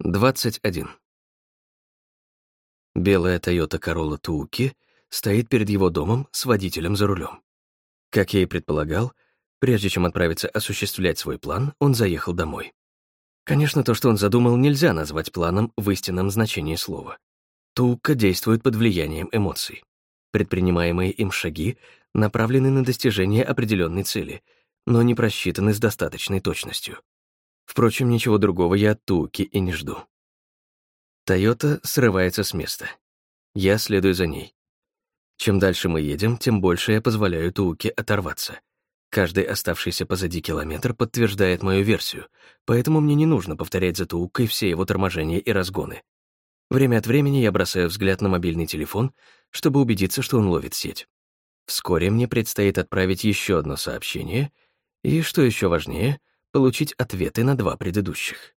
21. Белая Toyota Corolla Туки стоит перед его домом с водителем за рулем. Как я и предполагал, прежде чем отправиться осуществлять свой план, он заехал домой. Конечно, то, что он задумал, нельзя назвать планом в истинном значении слова. Тука действует под влиянием эмоций. Предпринимаемые им шаги направлены на достижение определенной цели, но не просчитаны с достаточной точностью. Впрочем, ничего другого я от Туки и не жду. Тойота срывается с места. Я следую за ней. Чем дальше мы едем, тем больше я позволяю Туке оторваться. Каждый оставшийся позади километр подтверждает мою версию, поэтому мне не нужно повторять за Туукой все его торможения и разгоны. Время от времени я бросаю взгляд на мобильный телефон, чтобы убедиться, что он ловит сеть. Вскоре мне предстоит отправить еще одно сообщение, и, что еще важнее, получить ответы на два предыдущих.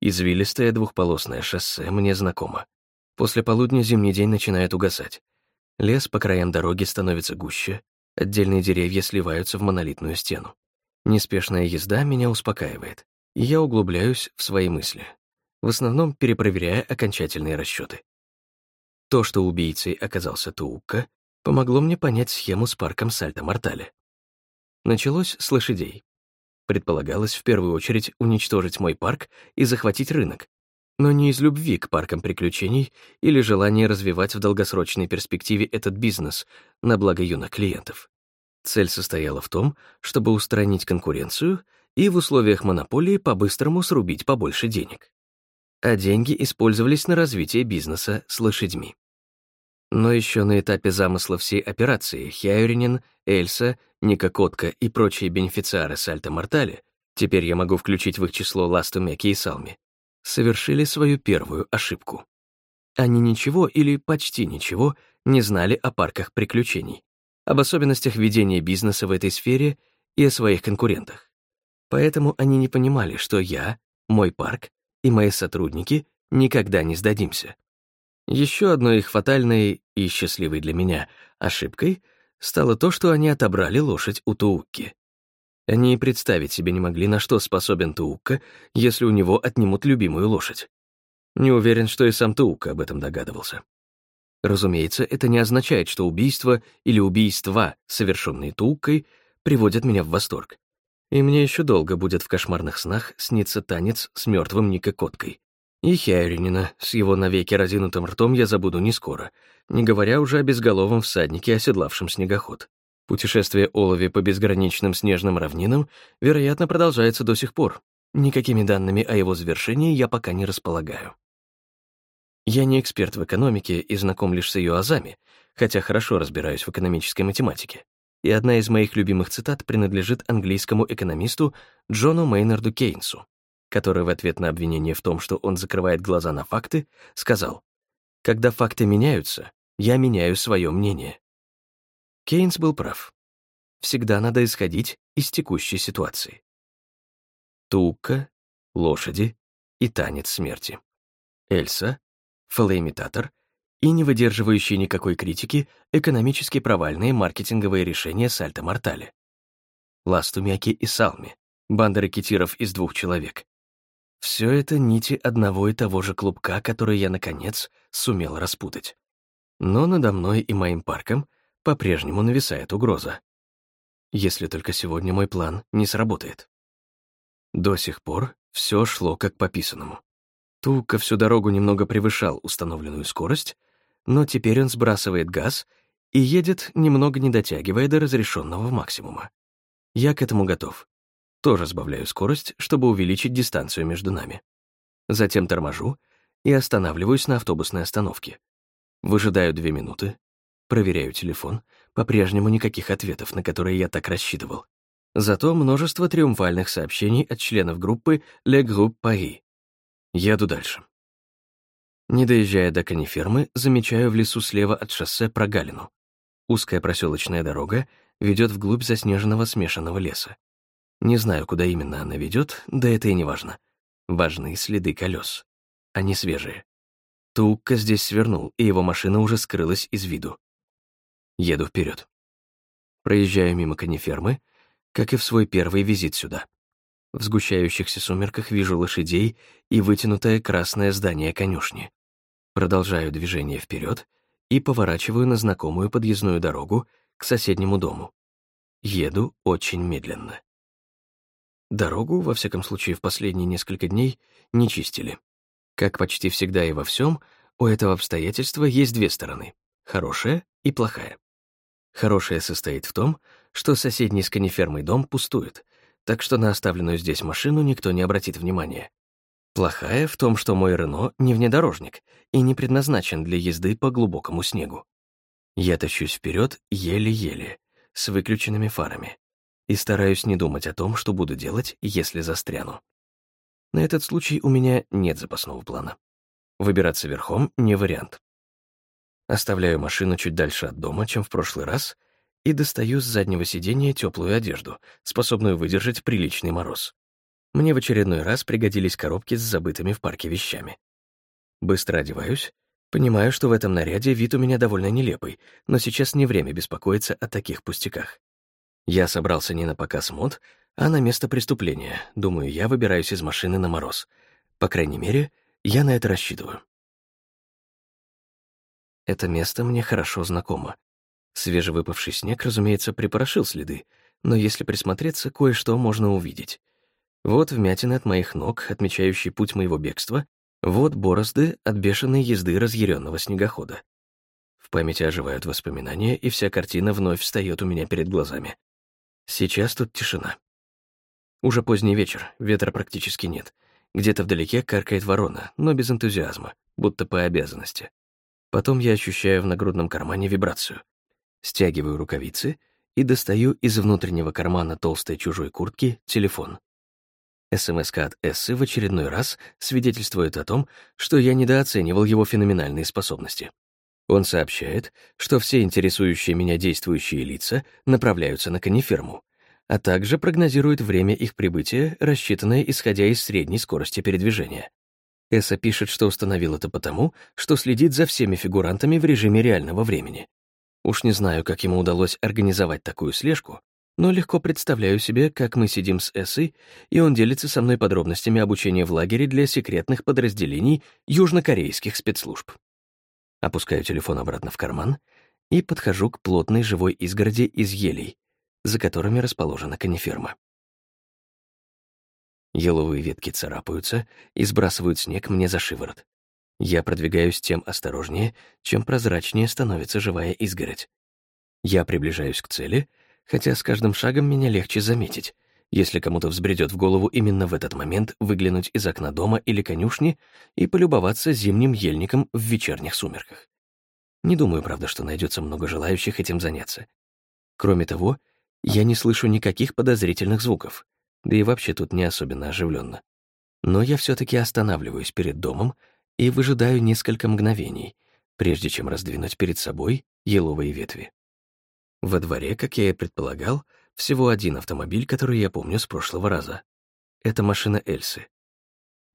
Извилистое двухполосное шоссе мне знакомо. После полудня зимний день начинает угасать. Лес по краям дороги становится гуще, отдельные деревья сливаются в монолитную стену. Неспешная езда меня успокаивает, и я углубляюсь в свои мысли, в основном перепроверяя окончательные расчеты. То, что убийцей оказался Туукка, помогло мне понять схему с парком Сальто-Мортале. Началось с лошадей. Предполагалось в первую очередь уничтожить мой парк и захватить рынок, но не из любви к паркам приключений или желания развивать в долгосрочной перспективе этот бизнес на благо юных клиентов. Цель состояла в том, чтобы устранить конкуренцию и в условиях монополии по-быстрому срубить побольше денег. А деньги использовались на развитие бизнеса с лошадьми. Но еще на этапе замысла всей операции Хяюринин, Эльса, Ника Котка и прочие бенефициары Сальто Мортали, теперь я могу включить в их число Ласту Меки и Салми, совершили свою первую ошибку. Они ничего или почти ничего не знали о парках приключений, об особенностях ведения бизнеса в этой сфере и о своих конкурентах. Поэтому они не понимали, что я, мой парк и мои сотрудники никогда не сдадимся. Еще одной их фатальной и счастливой для меня ошибкой стало то, что они отобрали лошадь у Туукки. Они и представить себе не могли, на что способен Туукка, если у него отнимут любимую лошадь. Не уверен, что и сам Туукка об этом догадывался. Разумеется, это не означает, что убийство или убийства, совершенные Тууккой, приводят меня в восторг. И мне еще долго будет в кошмарных снах сниться танец с мертвым Ника Коткой. И Хяйринина с его навеки разинутым ртом я забуду не скоро, не говоря уже о безголовом всаднике, оседлавшем снегоход. Путешествие Олови по безграничным снежным равнинам, вероятно, продолжается до сих пор. Никакими данными о его завершении я пока не располагаю. Я не эксперт в экономике и знаком лишь с ее азами, хотя хорошо разбираюсь в экономической математике. И одна из моих любимых цитат принадлежит английскому экономисту Джону Мейнарду Кейнсу, который в ответ на обвинение в том, что он закрывает глаза на факты, сказал, «Когда факты меняются, я меняю свое мнение». Кейнс был прав. Всегда надо исходить из текущей ситуации. Тука, лошади и танец смерти. Эльса, фалоимитатор и не выдерживающие никакой критики экономически провальные маркетинговые решения Сальто Мортале. Ластумяки и Салми, банда ракетиров из двух человек, все это нити одного и того же клубка, который я, наконец, сумел распутать. Но надо мной и моим парком по-прежнему нависает угроза. Если только сегодня мой план не сработает. До сих пор все шло как по писанному. Тука всю дорогу немного превышал установленную скорость, но теперь он сбрасывает газ и едет, немного не дотягивая до разрешенного максимума. Я к этому готов. Тоже сбавляю скорость, чтобы увеличить дистанцию между нами. Затем торможу и останавливаюсь на автобусной остановке. Выжидаю две минуты, проверяю телефон, по-прежнему никаких ответов, на которые я так рассчитывал. Зато множество триумфальных сообщений от членов группы «Le Groupe Paris». Еду дальше. Не доезжая до конифермы, замечаю в лесу слева от шоссе прогалину. Узкая проселочная дорога ведет вглубь заснеженного смешанного леса. Не знаю, куда именно она ведет, да это и не важно. Важны следы колес. Они свежие. Тукка здесь свернул, и его машина уже скрылась из виду. Еду вперед. Проезжаю мимо конифермы, как и в свой первый визит сюда. В сгущающихся сумерках вижу лошадей и вытянутое красное здание конюшни. Продолжаю движение вперед и поворачиваю на знакомую подъездную дорогу к соседнему дому. Еду очень медленно. Дорогу, во всяком случае, в последние несколько дней не чистили. Как почти всегда и во всем, у этого обстоятельства есть две стороны — хорошая и плохая. Хорошая состоит в том, что соседний с конифермой дом пустует, так что на оставленную здесь машину никто не обратит внимания. Плохая в том, что мой Рено не внедорожник и не предназначен для езды по глубокому снегу. Я тащусь вперед еле-еле, с выключенными фарами, и стараюсь не думать о том, что буду делать, если застряну. На этот случай у меня нет запасного плана. Выбираться верхом — не вариант. Оставляю машину чуть дальше от дома, чем в прошлый раз, и достаю с заднего сиденья теплую одежду, способную выдержать приличный мороз. Мне в очередной раз пригодились коробки с забытыми в парке вещами. Быстро одеваюсь, понимаю, что в этом наряде вид у меня довольно нелепый, но сейчас не время беспокоиться о таких пустяках. Я собрался не на показ мод, а на место преступления. Думаю, я выбираюсь из машины на мороз. По крайней мере, я на это рассчитываю. Это место мне хорошо знакомо. Свежевыпавший снег, разумеется, припорошил следы, но если присмотреться, кое-что можно увидеть. Вот вмятины от моих ног, отмечающие путь моего бегства, вот борозды от бешеной езды разъяренного снегохода. В памяти оживают воспоминания, и вся картина вновь встает у меня перед глазами. Сейчас тут тишина. Уже поздний вечер, ветра практически нет. Где-то вдалеке каркает ворона, но без энтузиазма, будто по обязанности. Потом я ощущаю в нагрудном кармане вибрацию. Стягиваю рукавицы и достаю из внутреннего кармана толстой чужой куртки телефон. СМС от Эссы в очередной раз свидетельствует о том, что я недооценивал его феноменальные способности. Он сообщает, что все интересующие меня действующие лица направляются на каниферму, а также прогнозирует время их прибытия, рассчитанное исходя из средней скорости передвижения. Эсса пишет, что установил это потому, что следит за всеми фигурантами в режиме реального времени. Уж не знаю, как ему удалось организовать такую слежку, но легко представляю себе, как мы сидим с Эссой, и он делится со мной подробностями обучения в лагере для секретных подразделений южнокорейских спецслужб. Опускаю телефон обратно в карман и подхожу к плотной живой изгороди из елей, за которыми расположена каниферма. Еловые ветки царапаются и сбрасывают снег мне за шиворот. Я продвигаюсь тем осторожнее, чем прозрачнее становится живая изгородь. Я приближаюсь к цели, хотя с каждым шагом меня легче заметить, если кому-то взбредет в голову именно в этот момент выглянуть из окна дома или конюшни и полюбоваться зимним ельником в вечерних сумерках. Не думаю, правда, что найдется много желающих этим заняться. Кроме того, я не слышу никаких подозрительных звуков, да и вообще тут не особенно оживленно. Но я все таки останавливаюсь перед домом и выжидаю несколько мгновений, прежде чем раздвинуть перед собой еловые ветви. Во дворе, как я и предполагал, всего один автомобиль, который я помню с прошлого раза. Это машина Эльсы.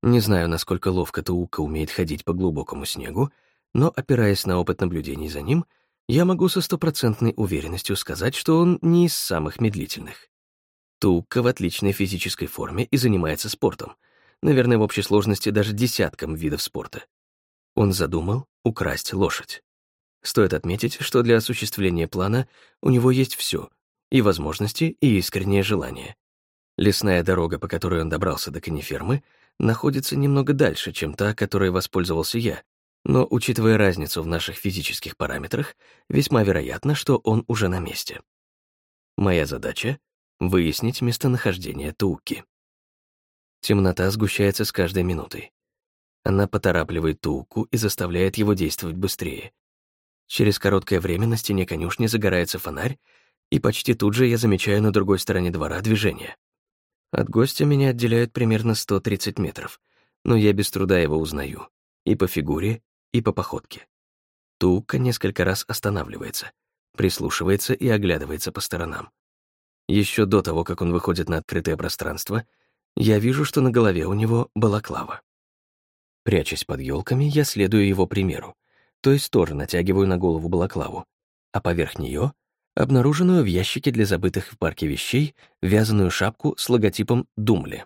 Не знаю, насколько ловко Таука умеет ходить по глубокому снегу, но, опираясь на опыт наблюдений за ним, я могу со стопроцентной уверенностью сказать, что он не из самых медлительных. Тукка в отличной физической форме и занимается спортом, наверное, в общей сложности даже десятком видов спорта. Он задумал украсть лошадь. Стоит отметить, что для осуществления плана у него есть все и возможности, и искреннее желание. Лесная дорога, по которой он добрался до конифермы, находится немного дальше, чем та, которой воспользовался я, но, учитывая разницу в наших физических параметрах, весьма вероятно, что он уже на месте. Моя задача — выяснить местонахождение Тууки. Темнота сгущается с каждой минутой. Она поторапливает Тууку и заставляет его действовать быстрее. Через короткое время на стене конюшни загорается фонарь, и почти тут же я замечаю на другой стороне двора движение. От гостя меня отделяют примерно 130 метров, но я без труда его узнаю. И по фигуре, и по походке. Тука несколько раз останавливается, прислушивается и оглядывается по сторонам. Еще до того, как он выходит на открытое пространство, я вижу, что на голове у него балаклава. Прячась под елками, я следую его примеру, то есть тоже натягиваю на голову балаклаву, а поверх нее обнаруженную в ящике для забытых в парке вещей вязаную шапку с логотипом «Думли».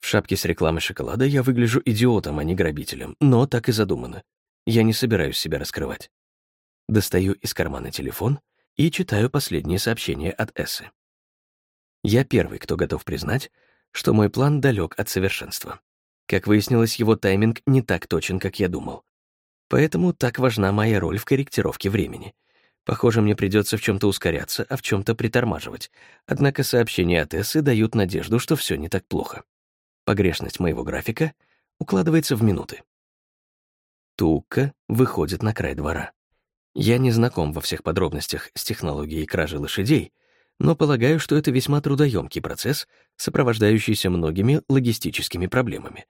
В шапке с рекламой шоколада я выгляжу идиотом, а не грабителем, но так и задумано. Я не собираюсь себя раскрывать. Достаю из кармана телефон и читаю последние сообщения от Эссы. Я первый, кто готов признать, что мой план далек от совершенства. Как выяснилось, его тайминг не так точен, как я думал. Поэтому так важна моя роль в корректировке времени. Похоже, мне придется в чем-то ускоряться, а в чем-то притормаживать. Однако сообщения от Эссы дают надежду, что все не так плохо. Погрешность моего графика укладывается в минуты. Тука выходит на край двора. Я не знаком во всех подробностях с технологией кражи лошадей, но полагаю, что это весьма трудоемкий процесс, сопровождающийся многими логистическими проблемами.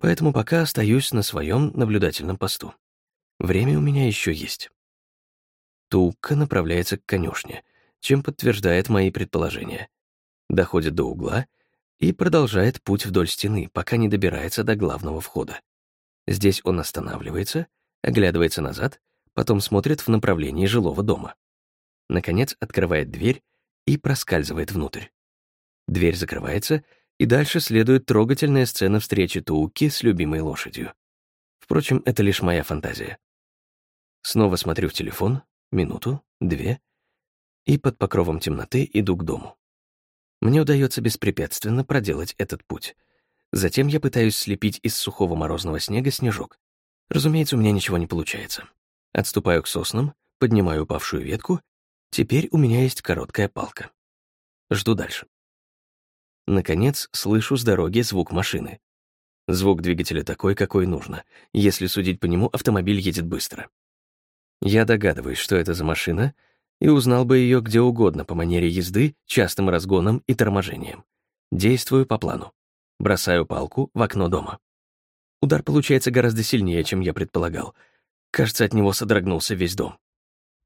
Поэтому пока остаюсь на своем наблюдательном посту. Время у меня еще есть. Тука направляется к конюшне, чем подтверждает мои предположения. Доходит до угла и продолжает путь вдоль стены, пока не добирается до главного входа. Здесь он останавливается, оглядывается назад, потом смотрит в направлении жилого дома. Наконец открывает дверь и проскальзывает внутрь. Дверь закрывается, и дальше следует трогательная сцена встречи Тууки с любимой лошадью. Впрочем, это лишь моя фантазия. Снова смотрю в телефон, минуту, две, и под покровом темноты иду к дому. Мне удается беспрепятственно проделать этот путь. Затем я пытаюсь слепить из сухого морозного снега снежок. Разумеется, у меня ничего не получается. Отступаю к соснам, поднимаю упавшую ветку. Теперь у меня есть короткая палка. Жду дальше. Наконец, слышу с дороги звук машины. Звук двигателя такой, какой нужно. Если судить по нему, автомобиль едет быстро. Я догадываюсь, что это за машина, и узнал бы ее где угодно по манере езды, частым разгоном и торможением. Действую по плану. Бросаю палку в окно дома. Удар получается гораздо сильнее, чем я предполагал. Кажется, от него содрогнулся весь дом.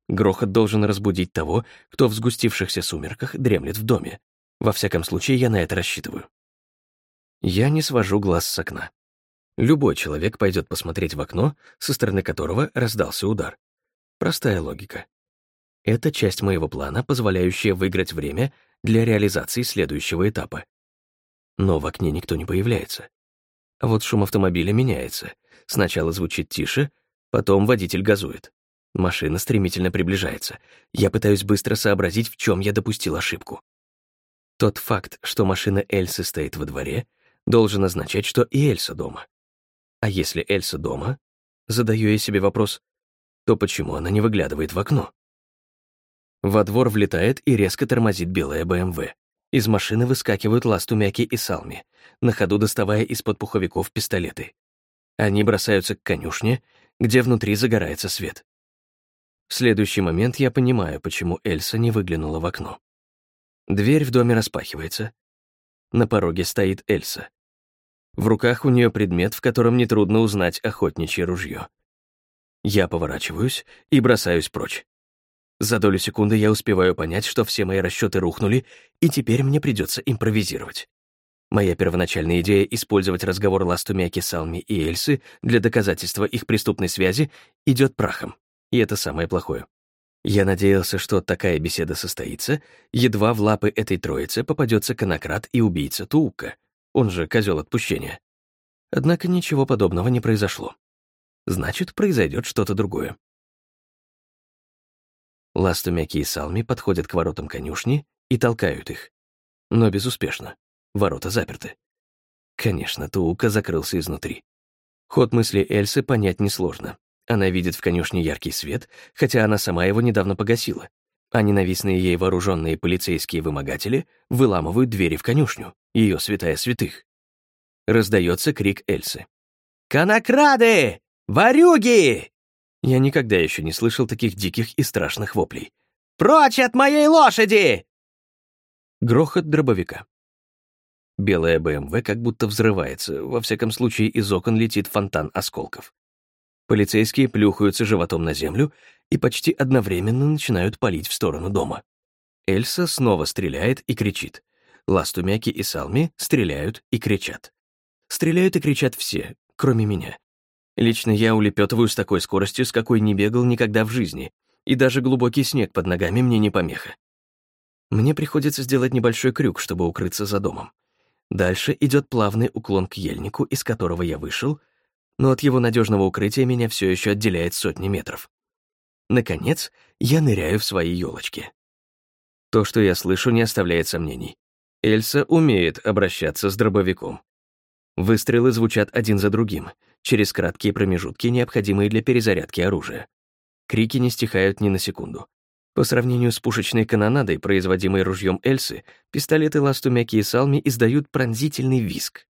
Грохот должен разбудить того, кто в сгустившихся сумерках дремлет в доме. Во всяком случае, я на это рассчитываю. Я не свожу глаз с окна. Любой человек пойдет посмотреть в окно, со стороны которого раздался удар. Простая логика. Это часть моего плана, позволяющая выиграть время для реализации следующего этапа. Но в окне никто не появляется. А вот шум автомобиля меняется. Сначала звучит тише, потом водитель газует. Машина стремительно приближается. Я пытаюсь быстро сообразить, в чем я допустил ошибку. Тот факт, что машина Эльсы стоит во дворе, должен означать, что и Эльса дома. А если Эльса дома, задаю я себе вопрос, то почему она не выглядывает в окно? Во двор влетает и резко тормозит белая БМВ. Из машины выскакивают Ластумяки и Салми, на ходу доставая из-под пуховиков пистолеты. Они бросаются к конюшне, где внутри загорается свет. В следующий момент я понимаю, почему Эльса не выглянула в окно. Дверь в доме распахивается. На пороге стоит Эльса. В руках у нее предмет, в котором нетрудно узнать охотничье ружье. Я поворачиваюсь и бросаюсь прочь. За долю секунды я успеваю понять, что все мои расчеты рухнули, и теперь мне придется импровизировать. Моя первоначальная идея использовать разговор Ластумяки, Салми и Эльсы для доказательства их преступной связи идет прахом, и это самое плохое. Я надеялся, что такая беседа состоится, едва в лапы этой троицы попадется конократ и убийца Туука, он же козел отпущения. Однако ничего подобного не произошло значит, произойдет что-то другое. Ластумяки и Салми подходят к воротам конюшни и толкают их. Но безуспешно. Ворота заперты. Конечно, Туука закрылся изнутри. Ход мысли Эльсы понять несложно. Она видит в конюшне яркий свет, хотя она сама его недавно погасила, а ненавистные ей вооруженные полицейские вымогатели выламывают двери в конюшню, ее святая святых. Раздается крик Эльсы. «Конокрады! «Варюги!» Я никогда еще не слышал таких диких и страшных воплей. «Прочь от моей лошади!» Грохот дробовика. Белая БМВ как будто взрывается, во всяком случае из окон летит фонтан осколков. Полицейские плюхаются животом на землю и почти одновременно начинают палить в сторону дома. Эльса снова стреляет и кричит. Ластумяки и Салми стреляют и кричат. Стреляют и кричат все, кроме меня. Лично я улепетываю с такой скоростью, с какой не бегал никогда в жизни, и даже глубокий снег под ногами мне не помеха. Мне приходится сделать небольшой крюк, чтобы укрыться за домом. Дальше идет плавный уклон к ельнику, из которого я вышел, но от его надежного укрытия меня все еще отделяет сотни метров. Наконец, я ныряю в свои елочки. То, что я слышу, не оставляет сомнений. Эльса умеет обращаться с дробовиком. Выстрелы звучат один за другим, через краткие промежутки, необходимые для перезарядки оружия. Крики не стихают ни на секунду. По сравнению с пушечной канонадой, производимой ружьем Эльсы, пистолеты Ластумяки и Салми издают пронзительный визг.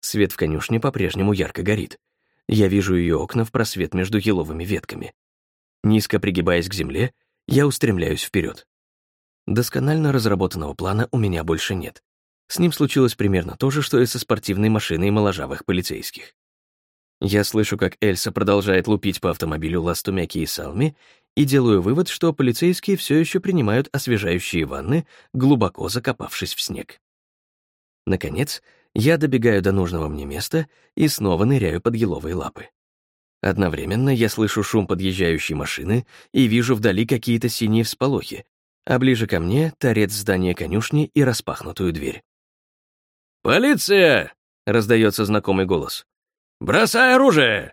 Свет в конюшне по-прежнему ярко горит. Я вижу ее окна в просвет между еловыми ветками. Низко пригибаясь к земле, я устремляюсь вперед. Досконально разработанного плана у меня больше нет. С ним случилось примерно то же, что и со спортивной машиной моложавых полицейских. Я слышу, как Эльса продолжает лупить по автомобилю Ластумяки и Салми, и делаю вывод, что полицейские все еще принимают освежающие ванны, глубоко закопавшись в снег. Наконец, я добегаю до нужного мне места и снова ныряю под еловые лапы. Одновременно я слышу шум подъезжающей машины и вижу вдали какие-то синие всполохи, а ближе ко мне — торец здания конюшни и распахнутую дверь. «Полиция!» — раздается знакомый голос. «Бросай оружие!»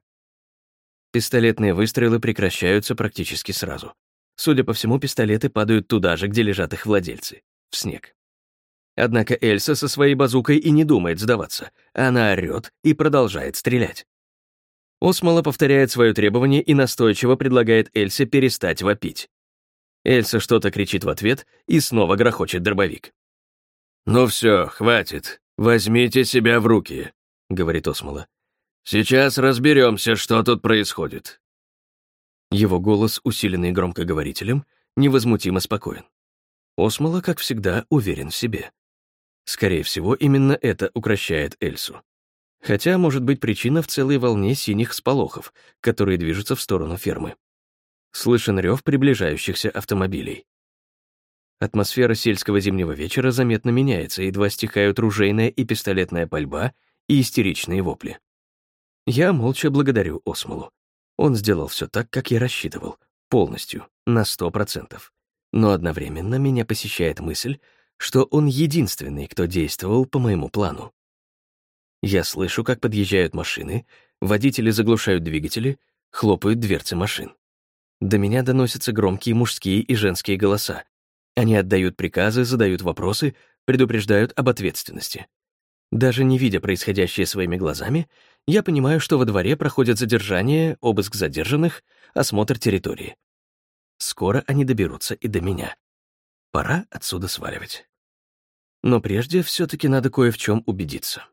Пистолетные выстрелы прекращаются практически сразу. Судя по всему, пистолеты падают туда же, где лежат их владельцы — в снег. Однако Эльса со своей базукой и не думает сдаваться. Она орёт и продолжает стрелять. Осмола повторяет свое требование и настойчиво предлагает Эльсе перестать вопить. Эльса что-то кричит в ответ и снова грохочет дробовик. «Ну все, хватит. «Возьмите себя в руки», — говорит Осмола. «Сейчас разберемся, что тут происходит». Его голос, усиленный громкоговорителем, невозмутимо спокоен. Осмола, как всегда, уверен в себе. Скорее всего, именно это укращает Эльсу. Хотя, может быть, причина в целой волне синих сполохов, которые движутся в сторону фермы. Слышен рев приближающихся автомобилей. Атмосфера сельского зимнего вечера заметно меняется, едва стихают ружейная и пистолетная пальба и истеричные вопли. Я молча благодарю Осмолу. Он сделал все так, как я рассчитывал, полностью, на сто процентов. Но одновременно меня посещает мысль, что он единственный, кто действовал по моему плану. Я слышу, как подъезжают машины, водители заглушают двигатели, хлопают дверцы машин. До меня доносятся громкие мужские и женские голоса, они отдают приказы, задают вопросы, предупреждают об ответственности. Даже не видя происходящее своими глазами, я понимаю, что во дворе проходят задержание, обыск задержанных, осмотр территории. Скоро они доберутся и до меня. Пора отсюда сваливать. Но прежде все таки надо кое в чем убедиться.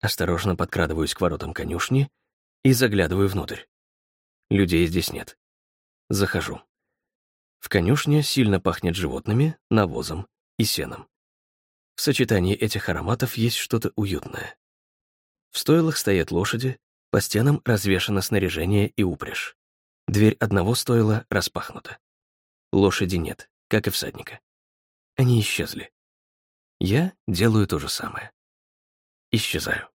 Осторожно подкрадываюсь к воротам конюшни и заглядываю внутрь. Людей здесь нет. Захожу. В конюшне сильно пахнет животными, навозом и сеном. В сочетании этих ароматов есть что-то уютное. В стойлах стоят лошади, по стенам развешано снаряжение и упряжь. Дверь одного стойла распахнута. Лошади нет, как и всадника. Они исчезли. Я делаю то же самое. Исчезаю.